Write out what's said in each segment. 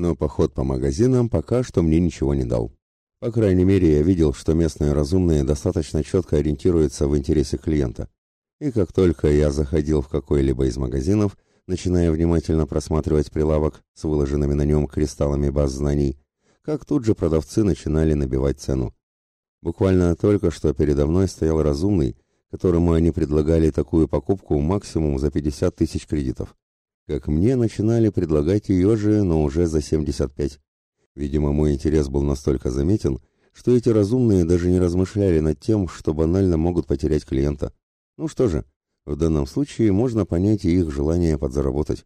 Но поход по магазинам пока что мне ничего не дал. По крайней мере, я видел, что местные разумные достаточно четко ориентируются в интересе клиента. И как только я заходил в какой-либо из магазинов, начиная внимательно просматривать прилавок с выложенными на нем кристаллами баз знаний, как тут же продавцы начинали набивать цену. Буквально только что передо мной стоял разумный, которому они предлагали такую покупку максимум за 50 тысяч кредитов. Как мне начинали предлагать ее же, но уже за 75. Видимо, мой интерес был настолько заметен, что эти разумные даже не размышляли над тем, что банально могут потерять клиента. Ну что же, в данном случае можно понять и их желание подзаработать.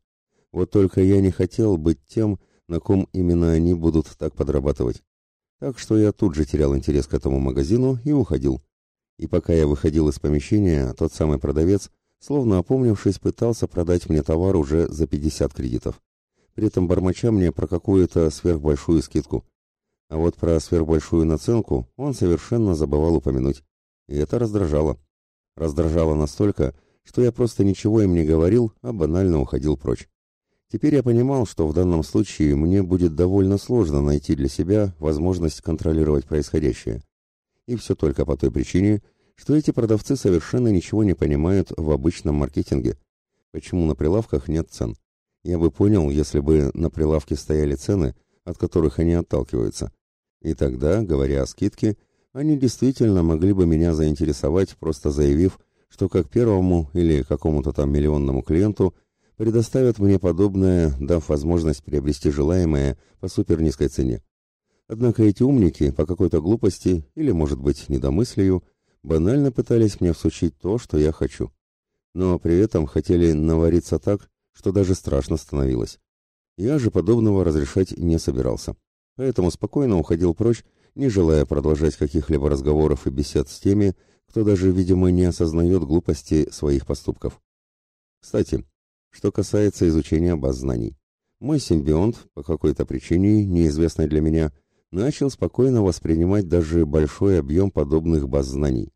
Вот только я не хотел быть тем, на ком именно они будут так подрабатывать. Так что я тут же терял интерес к этому магазину и уходил. И пока я выходил из помещения, тот самый продавец, словно опомнившись, пытался продать мне товар уже за 50 кредитов при этом бормоча мне про какую-то сверхбольшую скидку. А вот про сверхбольшую наценку он совершенно забывал упомянуть. И это раздражало. Раздражало настолько, что я просто ничего им не говорил, а банально уходил прочь. Теперь я понимал, что в данном случае мне будет довольно сложно найти для себя возможность контролировать происходящее. И все только по той причине, что эти продавцы совершенно ничего не понимают в обычном маркетинге. Почему на прилавках нет цен? Я бы понял, если бы на прилавке стояли цены, от которых они отталкиваются. И тогда, говоря о скидке, они действительно могли бы меня заинтересовать, просто заявив, что как первому или какому-то там миллионному клиенту предоставят мне подобное, дав возможность приобрести желаемое по супернизкой цене. Однако эти умники по какой-то глупости или, может быть, недомыслию, банально пытались мне всучить то, что я хочу. Но при этом хотели навариться так, что даже страшно становилось. Я же подобного разрешать не собирался. Поэтому спокойно уходил прочь, не желая продолжать каких-либо разговоров и бесед с теми, кто даже, видимо, не осознает глупости своих поступков. Кстати, что касается изучения баз знаний. Мой симбионт, по какой-то причине, неизвестной для меня, начал спокойно воспринимать даже большой объем подобных баз знаний.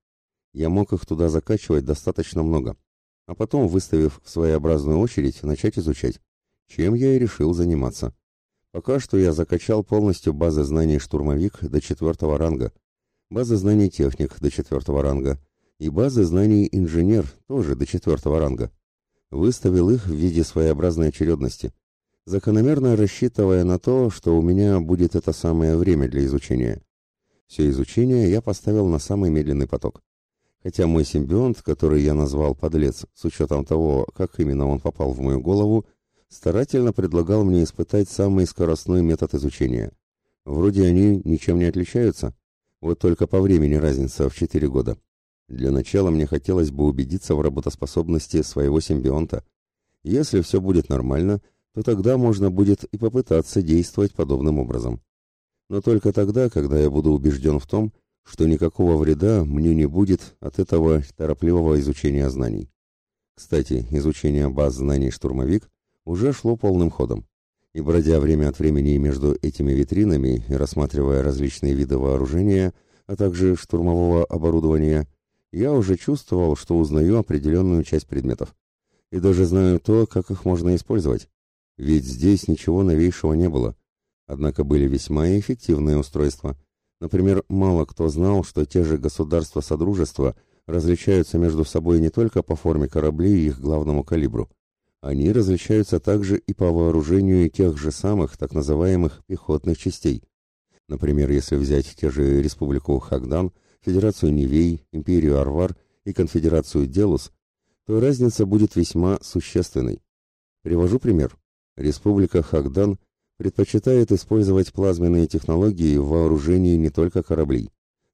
Я мог их туда закачивать достаточно много а потом, выставив в своеобразную очередь, начать изучать, чем я и решил заниматься. Пока что я закачал полностью базы знаний штурмовик до четвертого ранга, базы знаний техник до четвертого ранга и базы знаний инженер тоже до четвертого ранга. Выставил их в виде своеобразной очередности, закономерно рассчитывая на то, что у меня будет это самое время для изучения. Все изучение я поставил на самый медленный поток хотя мой симбионт, который я назвал подлец, с учетом того, как именно он попал в мою голову, старательно предлагал мне испытать самый скоростной метод изучения. Вроде они ничем не отличаются, вот только по времени разница в 4 года. Для начала мне хотелось бы убедиться в работоспособности своего симбионта. Если все будет нормально, то тогда можно будет и попытаться действовать подобным образом. Но только тогда, когда я буду убежден в том, что никакого вреда мне не будет от этого торопливого изучения знаний. Кстати, изучение баз знаний «Штурмовик» уже шло полным ходом. И бродя время от времени между этими витринами и рассматривая различные виды вооружения, а также штурмового оборудования, я уже чувствовал, что узнаю определенную часть предметов. И даже знаю то, как их можно использовать. Ведь здесь ничего новейшего не было. Однако были весьма эффективные устройства – Например, мало кто знал, что те же государства Содружества различаются между собой не только по форме кораблей и их главному калибру. Они различаются также и по вооружению тех же самых так называемых пехотных частей. Например, если взять те же Республику Хагдан, Федерацию Нивей, Империю Арвар и Конфедерацию Делус, то разница будет весьма существенной. Привожу пример. Республика Хагдан предпочитает использовать плазменные технологии в вооружении не только кораблей.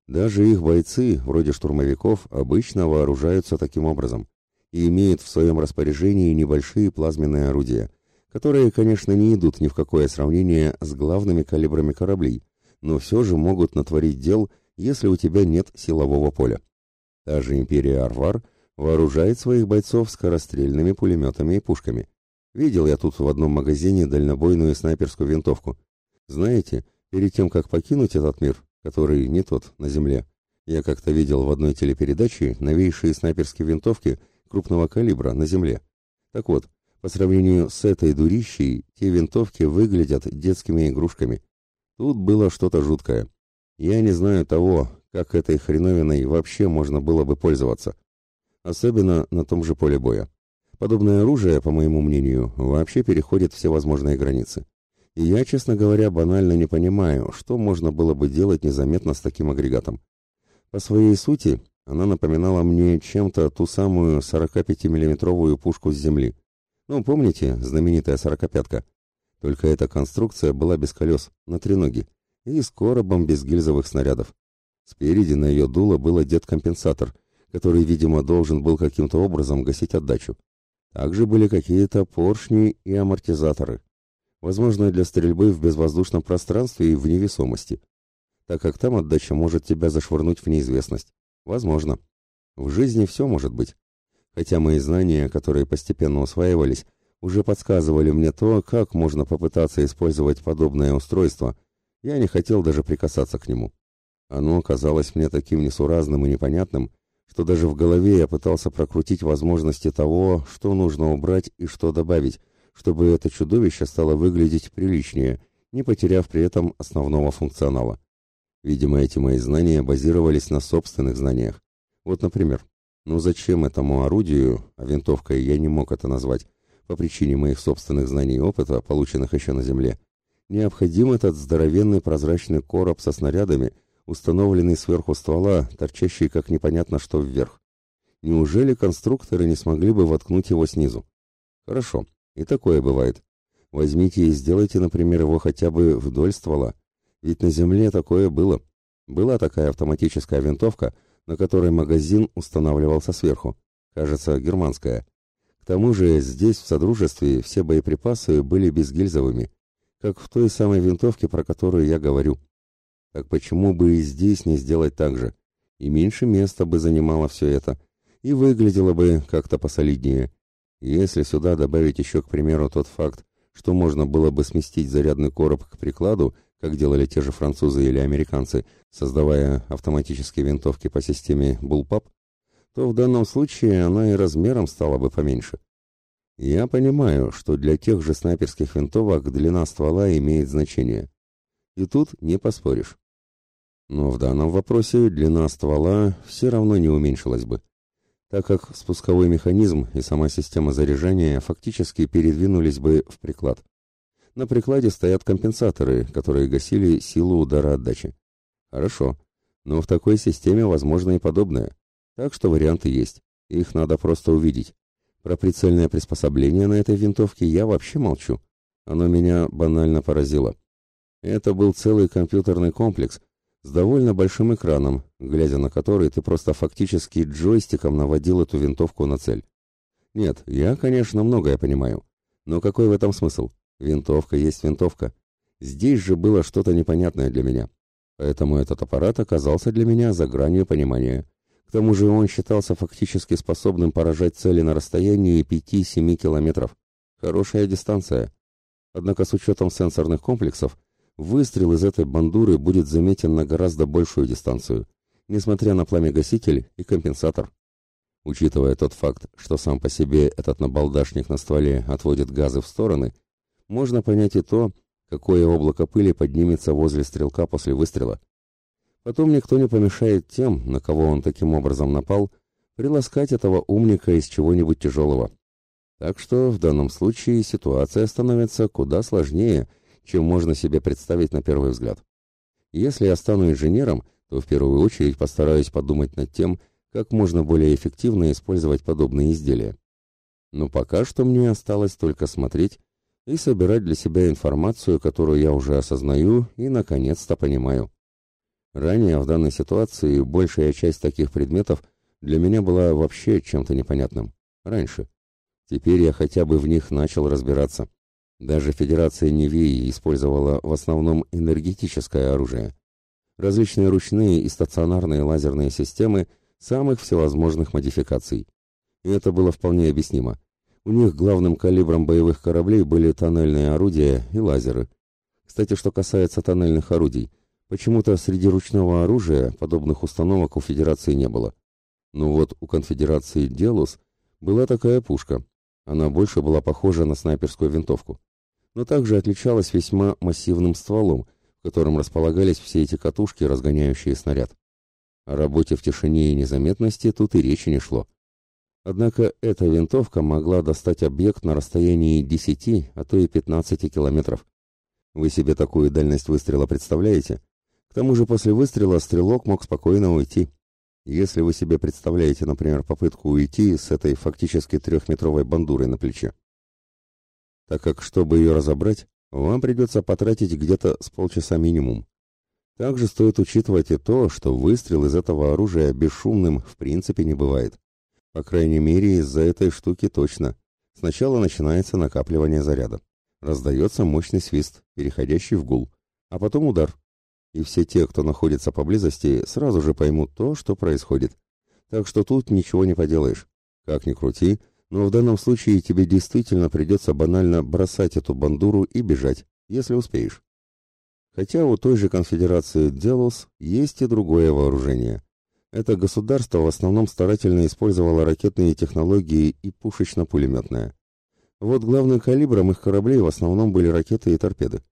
Даже их бойцы, вроде штурмовиков, обычно вооружаются таким образом и имеют в своем распоряжении небольшие плазменные орудия, которые, конечно, не идут ни в какое сравнение с главными калибрами кораблей, но все же могут натворить дел, если у тебя нет силового поля. Та же империя Арвар вооружает своих бойцов скорострельными пулеметами и пушками. Видел я тут в одном магазине дальнобойную снайперскую винтовку. Знаете, перед тем, как покинуть этот мир, который не тот на Земле, я как-то видел в одной телепередаче новейшие снайперские винтовки крупного калибра на Земле. Так вот, По сравнению с этой дурищей, те винтовки выглядят детскими игрушками. Тут было что-то жуткое. Я не знаю того, как этой хреновиной вообще можно было бы пользоваться. Особенно на том же поле боя. Подобное оружие, по моему мнению, вообще переходит все возможные границы. И я, честно говоря, банально не понимаю, что можно было бы делать незаметно с таким агрегатом. По своей сути, она напоминала мне чем-то ту самую 45-миллиметровую пушку с земли. Ну, помните, знаменитая сорокопятка? Только эта конструкция была без колес, на треноги, и с коробом без гильзовых снарядов. Спереди на ее дуло был одет компенсатор, который, видимо, должен был каким-то образом гасить отдачу. Также были какие-то поршни и амортизаторы, возможно, для стрельбы в безвоздушном пространстве и в невесомости, так как там отдача может тебя зашвырнуть в неизвестность. Возможно. В жизни все может быть. Хотя мои знания, которые постепенно усваивались, уже подсказывали мне то, как можно попытаться использовать подобное устройство, я не хотел даже прикасаться к нему. Оно казалось мне таким несуразным и непонятным, что даже в голове я пытался прокрутить возможности того, что нужно убрать и что добавить, чтобы это чудовище стало выглядеть приличнее, не потеряв при этом основного функционала. Видимо, эти мои знания базировались на собственных знаниях. Вот, например, ну зачем этому орудию, а винтовкой я не мог это назвать, по причине моих собственных знаний и опыта, полученных еще на Земле, необходим этот здоровенный прозрачный короб со снарядами, установленный сверху ствола, торчащий как непонятно что вверх. Неужели конструкторы не смогли бы воткнуть его снизу? Хорошо, и такое бывает. Возьмите и сделайте, например, его хотя бы вдоль ствола. Ведь на земле такое было. Была такая автоматическая винтовка, на которой магазин устанавливался сверху. Кажется, германская. К тому же здесь, в Содружестве, все боеприпасы были безгильзовыми, как в той самой винтовке, про которую я говорю. Так почему бы и здесь не сделать так же? И меньше места бы занимало все это, и выглядело бы как-то посолиднее. Если сюда добавить еще, к примеру, тот факт, что можно было бы сместить зарядный короб к прикладу, как делали те же французы или американцы, создавая автоматические винтовки по системе Bullpup, то в данном случае она и размером стала бы поменьше. Я понимаю, что для тех же снайперских винтовок длина ствола имеет значение. И тут не поспоришь. Но в данном вопросе длина ствола все равно не уменьшилась бы, так как спусковой механизм и сама система заряжания фактически передвинулись бы в приклад. На прикладе стоят компенсаторы, которые гасили силу удара отдачи. Хорошо, но в такой системе возможно и подобное. Так что варианты есть, их надо просто увидеть. Про прицельное приспособление на этой винтовке я вообще молчу. Оно меня банально поразило. Это был целый компьютерный комплекс, с довольно большим экраном, глядя на который ты просто фактически джойстиком наводил эту винтовку на цель. Нет, я, конечно, многое понимаю. Но какой в этом смысл? Винтовка есть винтовка. Здесь же было что-то непонятное для меня. Поэтому этот аппарат оказался для меня за гранью понимания. К тому же он считался фактически способным поражать цели на расстоянии 5-7 километров. Хорошая дистанция. Однако с учетом сенсорных комплексов, выстрел из этой бандуры будет заметен на гораздо большую дистанцию, несмотря на пламя-гаситель и компенсатор. Учитывая тот факт, что сам по себе этот набалдашник на стволе отводит газы в стороны, можно понять и то, какое облако пыли поднимется возле стрелка после выстрела. Потом никто не помешает тем, на кого он таким образом напал, приласкать этого умника из чего-нибудь тяжелого. Так что в данном случае ситуация становится куда сложнее – чем можно себе представить на первый взгляд. Если я стану инженером, то в первую очередь постараюсь подумать над тем, как можно более эффективно использовать подобные изделия. Но пока что мне осталось только смотреть и собирать для себя информацию, которую я уже осознаю и наконец-то понимаю. Ранее в данной ситуации большая часть таких предметов для меня была вообще чем-то непонятным. Раньше. Теперь я хотя бы в них начал разбираться. Даже Федерация Невеи использовала в основном энергетическое оружие. Различные ручные и стационарные лазерные системы самых всевозможных модификаций. И это было вполне объяснимо. У них главным калибром боевых кораблей были тоннельные орудия и лазеры. Кстати, что касается тоннельных орудий, почему-то среди ручного оружия подобных установок у Федерации не было. Но вот у конфедерации «Делус» была такая пушка, Она больше была похожа на снайперскую винтовку, но также отличалась весьма массивным стволом, в котором располагались все эти катушки, разгоняющие снаряд. О работе в тишине и незаметности тут и речи не шло. Однако эта винтовка могла достать объект на расстоянии 10, а то и 15 километров. Вы себе такую дальность выстрела представляете? К тому же после выстрела стрелок мог спокойно уйти. Если вы себе представляете, например, попытку уйти с этой фактически трехметровой бандурой на плече. Так как, чтобы ее разобрать, вам придется потратить где-то с полчаса минимум. Также стоит учитывать и то, что выстрел из этого оружия бесшумным в принципе не бывает. По крайней мере, из-за этой штуки точно. Сначала начинается накапливание заряда. Раздается мощный свист, переходящий в гул, а потом удар. И все те, кто находится поблизости, сразу же поймут то, что происходит. Так что тут ничего не поделаешь. Как ни крути, но в данном случае тебе действительно придется банально бросать эту бандуру и бежать, если успеешь. Хотя у той же конфедерации Делос есть и другое вооружение. Это государство в основном старательно использовало ракетные технологии и пушечно-пулеметное. Вот главным калибром их кораблей в основном были ракеты и торпеды.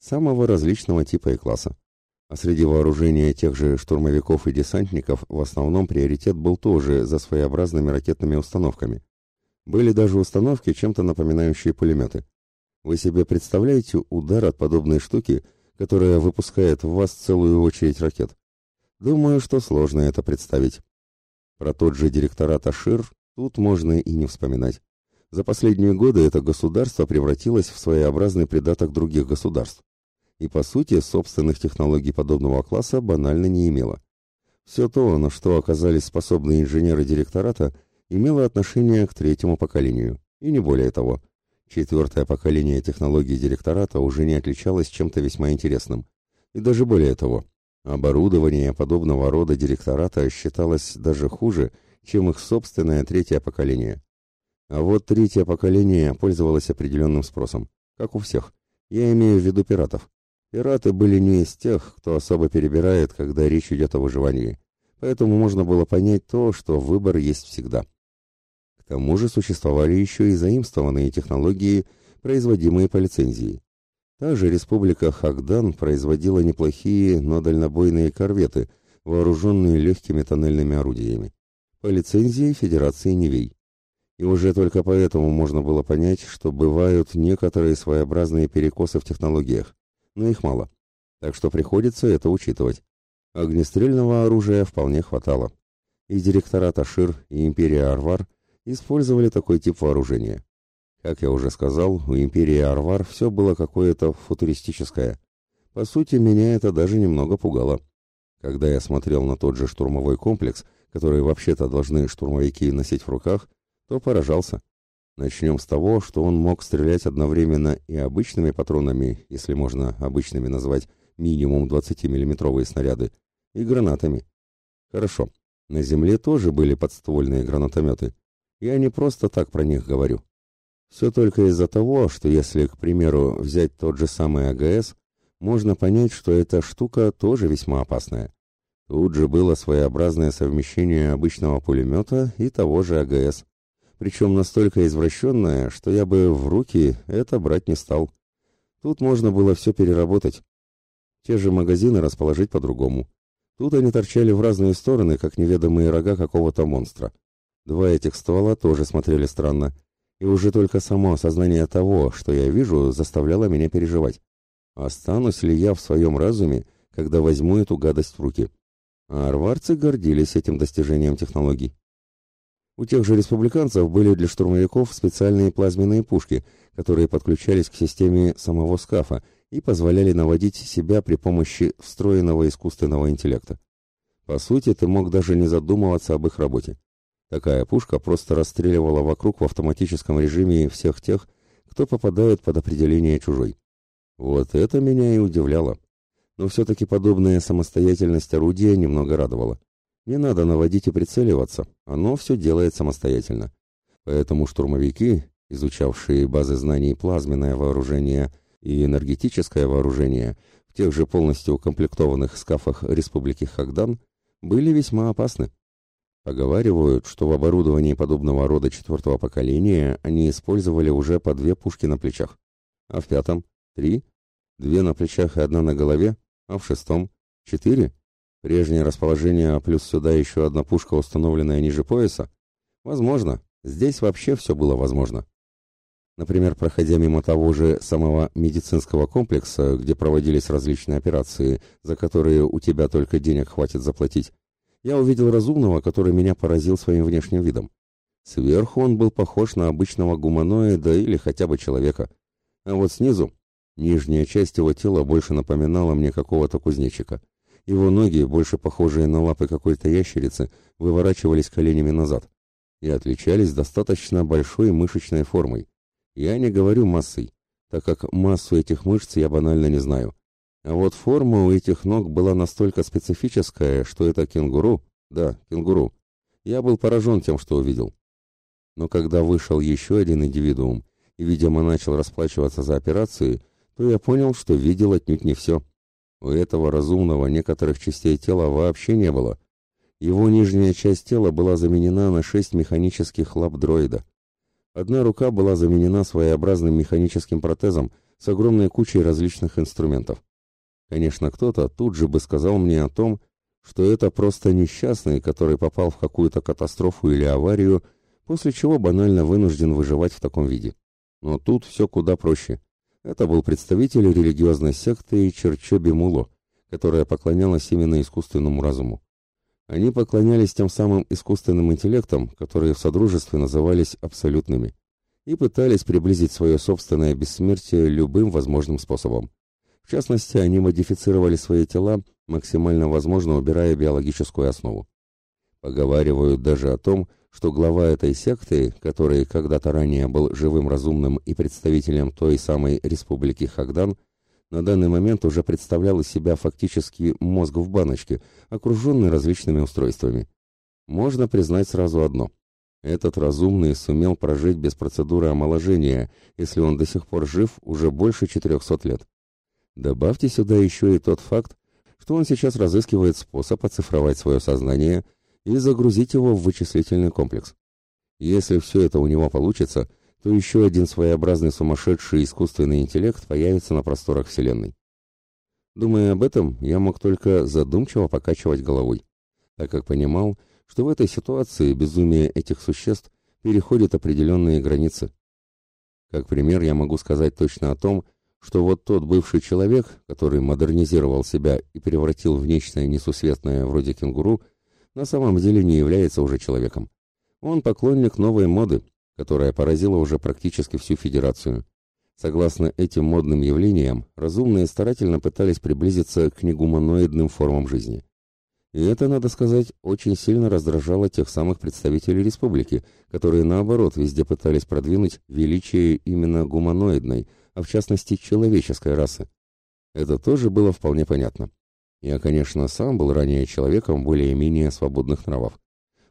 Самого различного типа и класса. А среди вооружения тех же штурмовиков и десантников в основном приоритет был тоже за своеобразными ракетными установками. Были даже установки, чем-то напоминающие пулеметы. Вы себе представляете удар от подобной штуки – которая выпускает в вас целую очередь ракет. Думаю, что сложно это представить. Про тот же директорат Ашир тут можно и не вспоминать. За последние годы это государство превратилось в своеобразный придаток других государств. И по сути собственных технологий подобного класса банально не имело. Все то, на что оказались способны инженеры директората, имело отношение к третьему поколению, и не более того. Четвертое поколение технологий директората уже не отличалось чем-то весьма интересным. И даже более того, оборудование подобного рода директората считалось даже хуже, чем их собственное третье поколение. А вот третье поколение пользовалось определенным спросом, как у всех. Я имею в виду пиратов. Пираты были не из тех, кто особо перебирает, когда речь идет о выживании. Поэтому можно было понять то, что выбор есть всегда тому же существовали еще и заимствованные технологии, производимые по лицензии. Та же республика Хагдан производила неплохие, но дальнобойные корветы, вооруженные легкими тоннельными орудиями. По лицензии Федерации Невей. И уже только поэтому можно было понять, что бывают некоторые своеобразные перекосы в технологиях, но их мало. Так что приходится это учитывать. Огнестрельного оружия вполне хватало. И директорат Ашир, и империя Арвар – использовали такой тип вооружения. Как я уже сказал, у империи Арвар все было какое-то футуристическое. По сути, меня это даже немного пугало. Когда я смотрел на тот же штурмовой комплекс, который вообще-то должны штурмовики носить в руках, то поражался. Начнем с того, что он мог стрелять одновременно и обычными патронами, если можно обычными назвать минимум 20-миллиметровые снаряды, и гранатами. Хорошо, на земле тоже были подствольные гранатометы, я не просто так про них говорю. Все только из-за того, что если, к примеру, взять тот же самый АГС, можно понять, что эта штука тоже весьма опасная. Тут же было своеобразное совмещение обычного пулемета и того же АГС. Причем настолько извращенное, что я бы в руки это брать не стал. Тут можно было все переработать. Те же магазины расположить по-другому. Тут они торчали в разные стороны, как неведомые рога какого-то монстра. Два этих ствола тоже смотрели странно, и уже только само осознание того, что я вижу, заставляло меня переживать. Останусь ли я в своем разуме, когда возьму эту гадость в руки? А арварцы гордились этим достижением технологий. У тех же республиканцев были для штурмовиков специальные плазменные пушки, которые подключались к системе самого скафа и позволяли наводить себя при помощи встроенного искусственного интеллекта. По сути, ты мог даже не задумываться об их работе. Такая пушка просто расстреливала вокруг в автоматическом режиме всех тех, кто попадает под определение чужой. Вот это меня и удивляло. Но все-таки подобная самостоятельность орудия немного радовала. Не надо наводить и прицеливаться, оно все делает самостоятельно. Поэтому штурмовики, изучавшие базы знаний плазменное вооружение и энергетическое вооружение в тех же полностью укомплектованных скафах Республики Хагдан, были весьма опасны. Поговаривают, что в оборудовании подобного рода четвертого поколения они использовали уже по две пушки на плечах. А в пятом — три, две на плечах и одна на голове, а в шестом — четыре. Прежнее расположение, а плюс сюда еще одна пушка, установленная ниже пояса. Возможно, здесь вообще все было возможно. Например, проходя мимо того же самого медицинского комплекса, где проводились различные операции, за которые у тебя только денег хватит заплатить, я увидел разумного, который меня поразил своим внешним видом. Сверху он был похож на обычного гуманоида или хотя бы человека. А вот снизу, нижняя часть его тела больше напоминала мне какого-то кузнечика. Его ноги, больше похожие на лапы какой-то ящерицы, выворачивались коленями назад и отличались достаточно большой мышечной формой. Я не говорю массой, так как массу этих мышц я банально не знаю. А вот форма у этих ног была настолько специфическая, что это кенгуру, да, кенгуру. Я был поражен тем, что увидел. Но когда вышел еще один индивидуум и, видимо, начал расплачиваться за операции, то я понял, что видел отнюдь не все. У этого разумного некоторых частей тела вообще не было. Его нижняя часть тела была заменена на шесть механических лап дроида. Одна рука была заменена своеобразным механическим протезом с огромной кучей различных инструментов. Конечно, кто-то тут же бы сказал мне о том, что это просто несчастный, который попал в какую-то катастрофу или аварию, после чего банально вынужден выживать в таком виде. Но тут все куда проще. Это был представитель религиозной секты Черчоби Муло, которая поклонялась именно искусственному разуму. Они поклонялись тем самым искусственным интеллектам, которые в Содружестве назывались абсолютными, и пытались приблизить свое собственное бессмертие любым возможным способом. В частности, они модифицировали свои тела, максимально возможно убирая биологическую основу. Поговаривают даже о том, что глава этой секты, который когда-то ранее был живым разумным и представителем той самой республики Хагдан, на данный момент уже представлял из себя фактически мозг в баночке, окруженный различными устройствами. Можно признать сразу одно. Этот разумный сумел прожить без процедуры омоложения, если он до сих пор жив уже больше 400 лет. Добавьте сюда еще и тот факт, что он сейчас разыскивает способ оцифровать свое сознание и загрузить его в вычислительный комплекс. Если все это у него получится – то еще один своеобразный сумасшедший искусственный интеллект появится на просторах Вселенной. Думая об этом, я мог только задумчиво покачивать головой, так как понимал, что в этой ситуации безумие этих существ переходит определенные границы. Как пример я могу сказать точно о том, что вот тот бывший человек, который модернизировал себя и превратил в нечто несусветное вроде кенгуру, на самом деле не является уже человеком. Он поклонник новой моды, которая поразила уже практически всю Федерацию. Согласно этим модным явлениям, разумные старательно пытались приблизиться к негуманоидным формам жизни. И это, надо сказать, очень сильно раздражало тех самых представителей республики, которые, наоборот, везде пытались продвинуть величие именно гуманоидной, а в частности человеческой расы. Это тоже было вполне понятно. Я, конечно, сам был ранее человеком более-менее свободных нравов.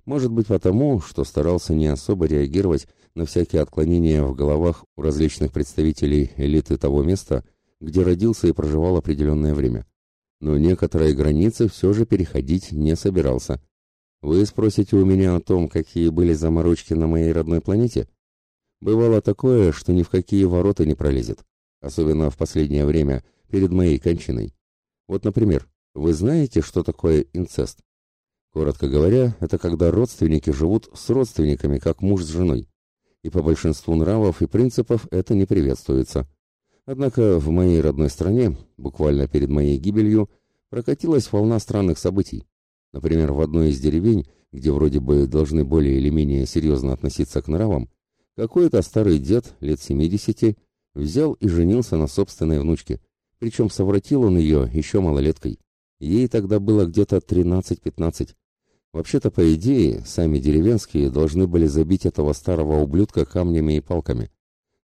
Может быть потому, что старался не особо реагировать на всякие отклонения в головах у различных представителей элиты того места, где родился и проживал определенное время. Но некоторые границы все же переходить не собирался. Вы спросите у меня о том, какие были заморочки на моей родной планете? Бывало такое, что ни в какие ворота не пролезет, особенно в последнее время, перед моей кончиной. Вот, например, вы знаете, что такое инцест? Коротко говоря, это когда родственники живут с родственниками, как муж с женой. И по большинству нравов и принципов это не приветствуется. Однако в моей родной стране, буквально перед моей гибелью, прокатилась волна странных событий. Например, в одной из деревень, где вроде бы должны более или менее серьезно относиться к нравам, какой-то старый дед, лет 70, взял и женился на собственной внучке. Причем совратил он ее еще малолеткой. Ей тогда было где-то 13-15. Вообще-то, по идее, сами деревенские должны были забить этого старого ублюдка камнями и палками,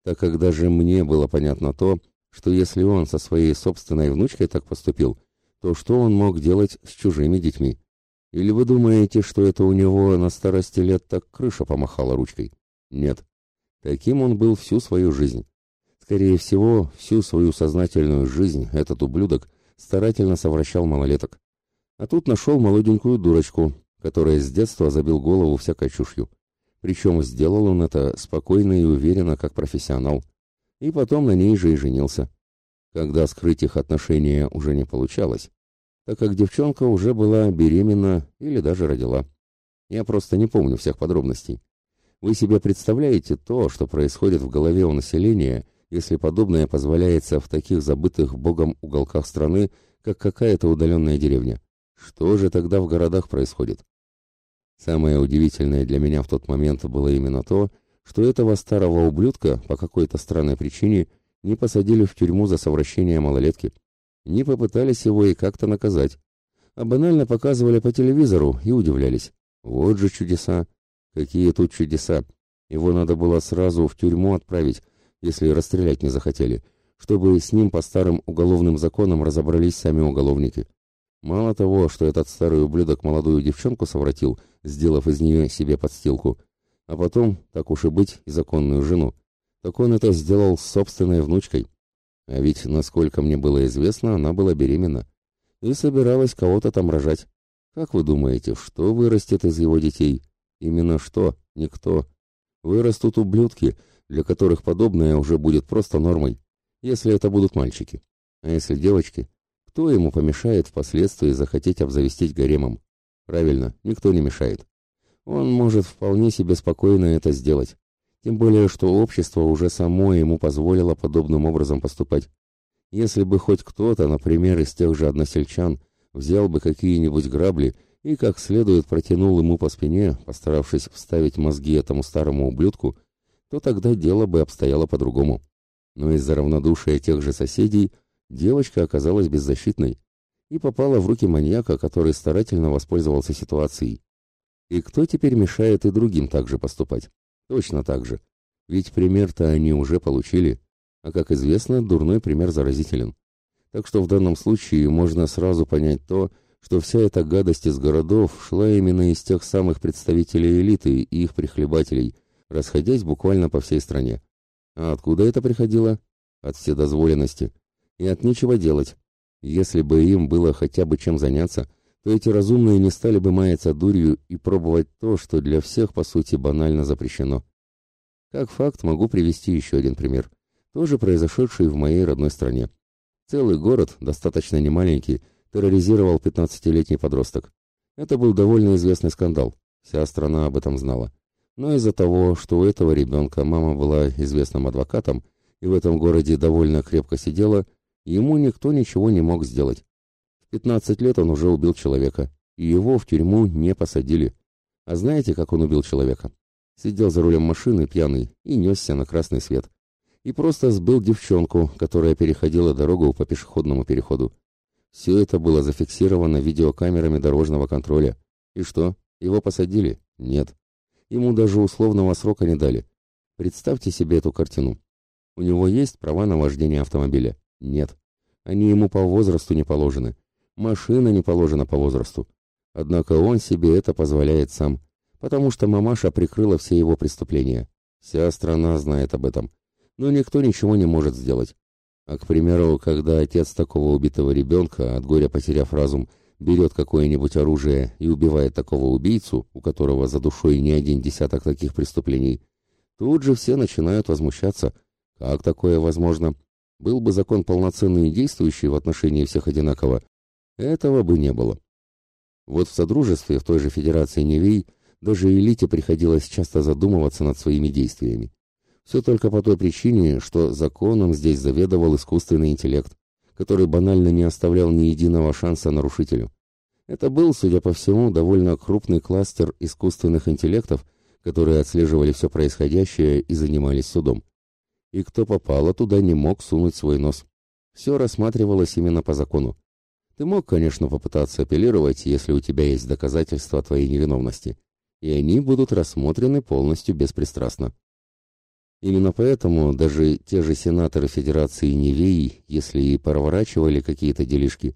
так как даже мне было понятно то, что если он со своей собственной внучкой так поступил, то что он мог делать с чужими детьми? Или вы думаете, что это у него на старости лет так крыша помахала ручкой? Нет. Таким он был всю свою жизнь. Скорее всего, всю свою сознательную жизнь этот ублюдок старательно совращал малолеток. А тут нашел молоденькую дурочку, который с детства забил голову всякой чушью. Причем сделал он это спокойно и уверенно, как профессионал. И потом на ней же и женился. Когда скрыть их отношения уже не получалось, так как девчонка уже была беременна или даже родила. Я просто не помню всех подробностей. Вы себе представляете то, что происходит в голове у населения, если подобное позволяется в таких забытых богом уголках страны, как какая-то удаленная деревня? Что же тогда в городах происходит? Самое удивительное для меня в тот момент было именно то, что этого старого ублюдка по какой-то странной причине не посадили в тюрьму за совращение малолетки, не попытались его и как-то наказать, а банально показывали по телевизору и удивлялись. Вот же чудеса! Какие тут чудеса! Его надо было сразу в тюрьму отправить, если расстрелять не захотели, чтобы с ним по старым уголовным законам разобрались сами уголовники. Мало того, что этот старый ублюдок молодую девчонку совратил, сделав из нее себе подстилку, а потом, так уж и быть, и законную жену, так он это сделал с собственной внучкой. А ведь, насколько мне было известно, она была беременна и собиралась кого-то там рожать. Как вы думаете, что вырастет из его детей? Именно что? Никто. Вырастут ублюдки, для которых подобное уже будет просто нормой, если это будут мальчики. А если девочки, кто ему помешает впоследствии захотеть обзавестись гаремом? Правильно, никто не мешает. Он может вполне себе спокойно это сделать. Тем более, что общество уже само ему позволило подобным образом поступать. Если бы хоть кто-то, например, из тех же односельчан, взял бы какие-нибудь грабли и как следует протянул ему по спине, постаравшись вставить мозги этому старому ублюдку, то тогда дело бы обстояло по-другому. Но из-за равнодушия тех же соседей девочка оказалась беззащитной и попала в руки маньяка, который старательно воспользовался ситуацией. И кто теперь мешает и другим так же поступать? Точно так же. Ведь пример-то они уже получили, а, как известно, дурной пример заразителен. Так что в данном случае можно сразу понять то, что вся эта гадость из городов шла именно из тех самых представителей элиты и их прихлебателей, расходясь буквально по всей стране. А откуда это приходило? От вседозволенности. И от нечего делать. Если бы им было хотя бы чем заняться, то эти разумные не стали бы маяться дурью и пробовать то, что для всех, по сути, банально запрещено. Как факт, могу привести еще один пример, тоже произошедший в моей родной стране. Целый город, достаточно немаленький, терроризировал 15-летний подросток. Это был довольно известный скандал, вся страна об этом знала. Но из-за того, что у этого ребенка мама была известным адвокатом и в этом городе довольно крепко сидела, ему никто ничего не мог сделать. 15 лет он уже убил человека, и его в тюрьму не посадили. А знаете, как он убил человека? Сидел за рулем машины пьяный и несся на красный свет. И просто сбил девчонку, которая переходила дорогу по пешеходному переходу. Все это было зафиксировано видеокамерами дорожного контроля. И что, его посадили? Нет. Ему даже условного срока не дали. Представьте себе эту картину. У него есть права на вождение автомобиля? Нет. Они ему по возрасту не положены. Машина не положена по возрасту. Однако он себе это позволяет сам, потому что мамаша прикрыла все его преступления. Вся страна знает об этом. Но никто ничего не может сделать. А, к примеру, когда отец такого убитого ребенка, от горя потеряв разум, берет какое-нибудь оружие и убивает такого убийцу, у которого за душой не один десяток таких преступлений, тут же все начинают возмущаться. Как такое возможно? Был бы закон полноценный и действующий в отношении всех одинаково, этого бы не было. Вот в Содружестве, в той же Федерации Невей, даже элите приходилось часто задумываться над своими действиями. Все только по той причине, что законом здесь заведовал искусственный интеллект, который банально не оставлял ни единого шанса нарушителю. Это был, судя по всему, довольно крупный кластер искусственных интеллектов, которые отслеживали все происходящее и занимались судом. И кто попало туда, не мог сунуть свой нос. Все рассматривалось именно по закону. Ты мог, конечно, попытаться апеллировать, если у тебя есть доказательства твоей невиновности, и они будут рассмотрены полностью беспристрастно. Именно поэтому даже те же сенаторы Федерации Невей, если и проворачивали какие-то делишки,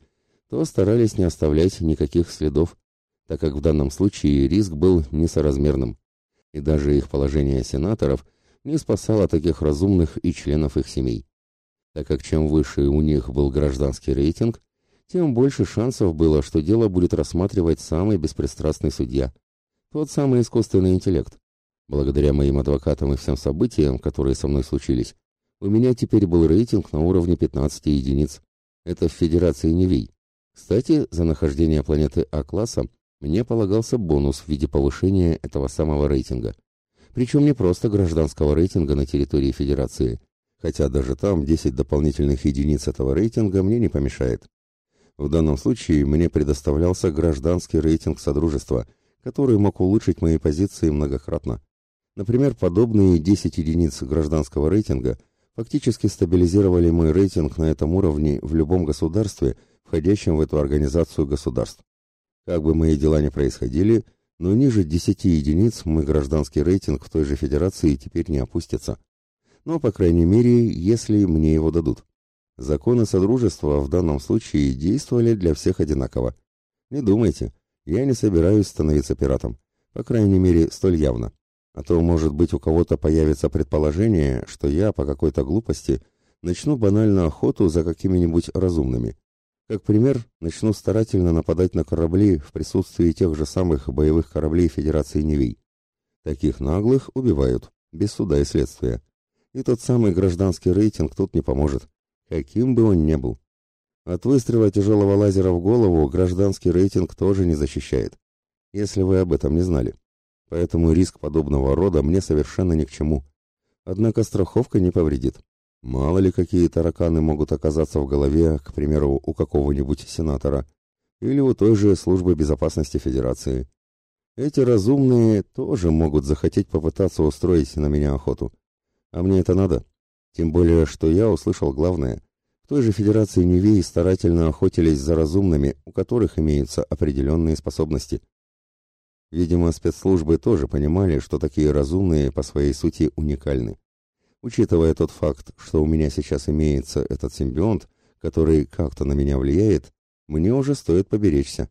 то старались не оставлять никаких следов, так как в данном случае риск был несоразмерным, и даже их положение сенаторов не спасало таких разумных и членов их семей, так как чем выше у них был гражданский рейтинг, тем больше шансов было, что дело будет рассматривать самый беспристрастный судья. Тот самый искусственный интеллект. Благодаря моим адвокатам и всем событиям, которые со мной случились, у меня теперь был рейтинг на уровне 15 единиц. Это в Федерации Невей. Кстати, за нахождение планеты А-класса мне полагался бонус в виде повышения этого самого рейтинга. Причем не просто гражданского рейтинга на территории Федерации, хотя даже там 10 дополнительных единиц этого рейтинга мне не помешает. В данном случае мне предоставлялся гражданский рейтинг Содружества, который мог улучшить мои позиции многократно. Например, подобные 10 единиц гражданского рейтинга фактически стабилизировали мой рейтинг на этом уровне в любом государстве, входящем в эту организацию государств. Как бы мои дела ни происходили, но ниже 10 единиц мой гражданский рейтинг в той же федерации теперь не опустится. Но, по крайней мере, если мне его дадут. Законы Содружества в данном случае действовали для всех одинаково. Не думайте, я не собираюсь становиться пиратом. По крайней мере, столь явно. А то, может быть, у кого-то появится предположение, что я по какой-то глупости начну банально охоту за какими-нибудь разумными. Как пример, начну старательно нападать на корабли в присутствии тех же самых боевых кораблей Федерации Невей. Таких наглых убивают, без суда и следствия. И тот самый гражданский рейтинг тут не поможет каким бы он ни был. От выстрела тяжелого лазера в голову гражданский рейтинг тоже не защищает, если вы об этом не знали. Поэтому риск подобного рода мне совершенно ни к чему. Однако страховка не повредит. Мало ли какие тараканы могут оказаться в голове, к примеру, у какого-нибудь сенатора или у той же службы безопасности Федерации. Эти разумные тоже могут захотеть попытаться устроить на меня охоту. А мне это надо? Тем более, что я услышал главное. В той же Федерации Невей старательно охотились за разумными, у которых имеются определенные способности. Видимо, спецслужбы тоже понимали, что такие разумные по своей сути уникальны. Учитывая тот факт, что у меня сейчас имеется этот симбионт, который как-то на меня влияет, мне уже стоит поберечься.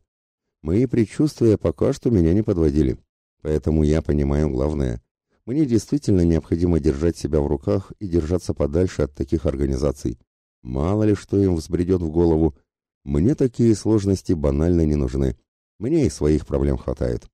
Мои предчувствия пока что меня не подводили, поэтому я понимаю главное. Мне действительно необходимо держать себя в руках и держаться подальше от таких организаций. Мало ли что им взбредет в голову. Мне такие сложности банально не нужны. Мне и своих проблем хватает.